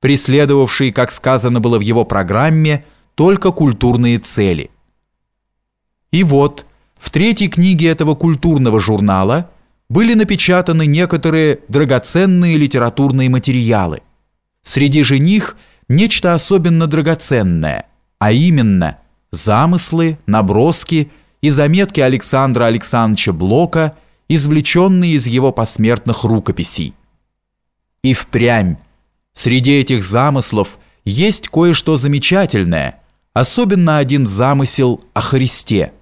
преследовавший, как сказано было в его программе, только культурные цели. И вот, в третьей книге этого культурного журнала были напечатаны некоторые драгоценные литературные материалы. Среди же них нечто особенно драгоценное, а именно замыслы, наброски и заметки Александра Александровича Блока, извлеченные из его посмертных рукописей. И впрямь, среди этих замыслов есть кое-что замечательное, особенно один замысел о Христе.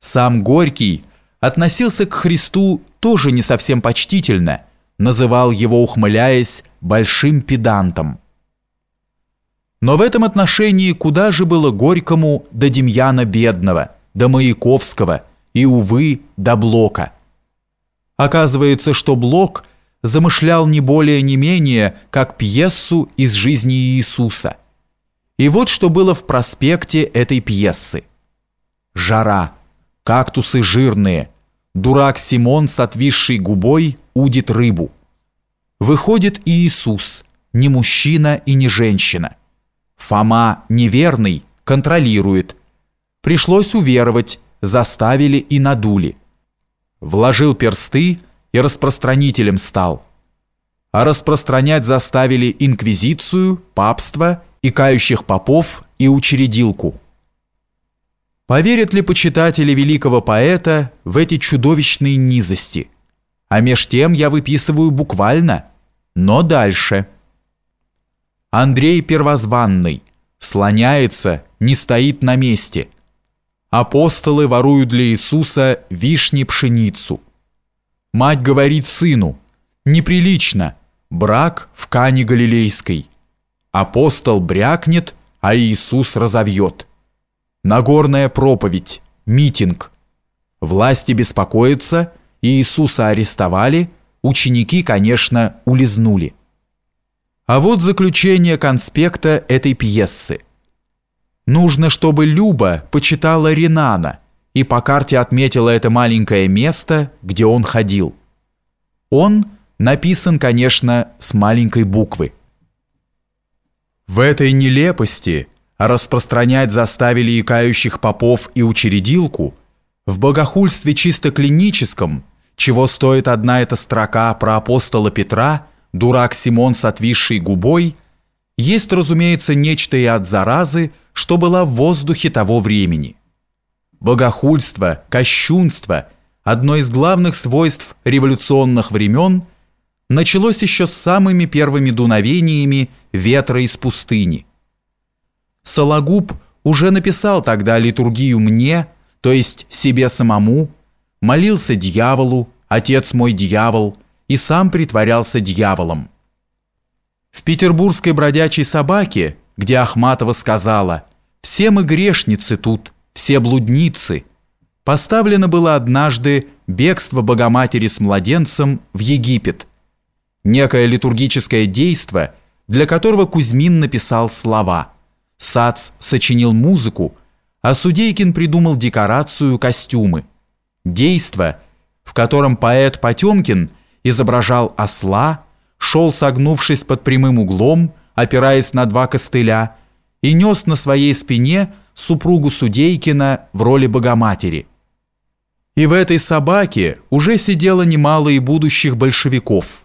Сам Горький относился к Христу тоже не совсем почтительно, называл его, ухмыляясь, большим педантом. Но в этом отношении куда же было Горькому до Демьяна Бедного, до Маяковского и, увы, до Блока. Оказывается, что Блок замышлял не более не менее, как пьесу из жизни Иисуса. И вот что было в проспекте этой пьесы. Жара, кактусы жирные, дурак Симон с отвисшей губой удит рыбу. Выходит Иисус, не мужчина и не женщина. Фома неверный, контролирует. Пришлось уверовать, заставили и надули. Вложил персты и распространителем стал. А распространять заставили инквизицию, папство и кающих попов и учредилку. Поверят ли почитатели великого поэта в эти чудовищные низости? А меж тем я выписываю буквально, но дальше. Андрей Первозванный слоняется, не стоит на месте – Апостолы воруют для Иисуса вишни пшеницу. Мать говорит сыну, неприлично, брак в Кане Галилейской. Апостол брякнет, а Иисус разовьет. Нагорная проповедь, митинг. Власти беспокоятся, Иисуса арестовали, ученики, конечно, улизнули. А вот заключение конспекта этой пьесы – Нужно, чтобы Люба почитала Ренана и по карте отметила это маленькое место, где он ходил. Он написан, конечно, с маленькой буквы. В этой нелепости распространять заставили икающих попов и учредилку, в богохульстве чисто клиническом, чего стоит одна эта строка про апостола Петра, дурак Симон с отвисшей губой, есть, разумеется, нечто и от заразы, что была в воздухе того времени. Богохульство, кощунство, одно из главных свойств революционных времен, началось еще с самыми первыми дуновениями ветра из пустыни. Сологуб уже написал тогда литургию мне, то есть себе самому, молился дьяволу, отец мой дьявол, и сам притворялся дьяволом. В петербургской бродячей собаке где Ахматова сказала «Все мы грешницы тут, все блудницы», поставлено было однажды бегство Богоматери с младенцем в Египет, некое литургическое действо, для которого Кузьмин написал слова. Сац сочинил музыку, а Судейкин придумал декорацию, костюмы. Действо, в котором поэт Потемкин изображал осла, шел согнувшись под прямым углом, опираясь на два костыля, и нес на своей спине супругу Судейкина в роли Богоматери. И в этой собаке уже сидело немало и будущих большевиков.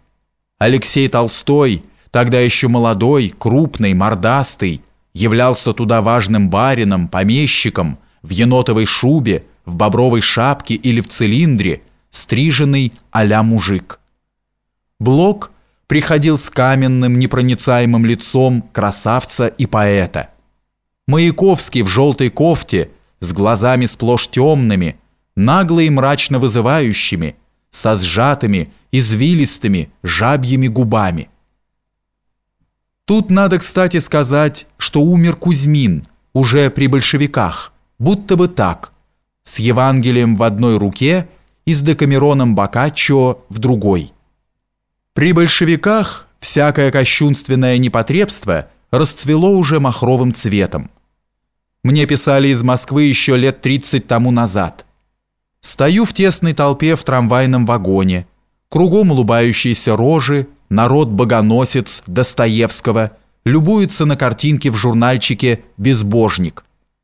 Алексей Толстой, тогда еще молодой, крупный, мордастый, являлся туда важным барином, помещиком, в енотовой шубе, в бобровой шапке или в цилиндре, стриженный а мужик. Блок – приходил с каменным непроницаемым лицом красавца и поэта. Маяковский в желтой кофте, с глазами сплошь темными, нагло и мрачно вызывающими, со сжатыми, извилистыми, жабьими губами. Тут надо, кстати, сказать, что умер Кузьмин, уже при большевиках, будто бы так, с Евангелием в одной руке и с Декамероном Боккаччо в другой. При большевиках всякое кощунственное непотребство расцвело уже махровым цветом. Мне писали из Москвы еще лет 30 тому назад. Стою в тесной толпе в трамвайном вагоне, кругом улыбающиеся рожи, народ-богоносец Достоевского любуется на картинке в журнальчике «Безбожник»,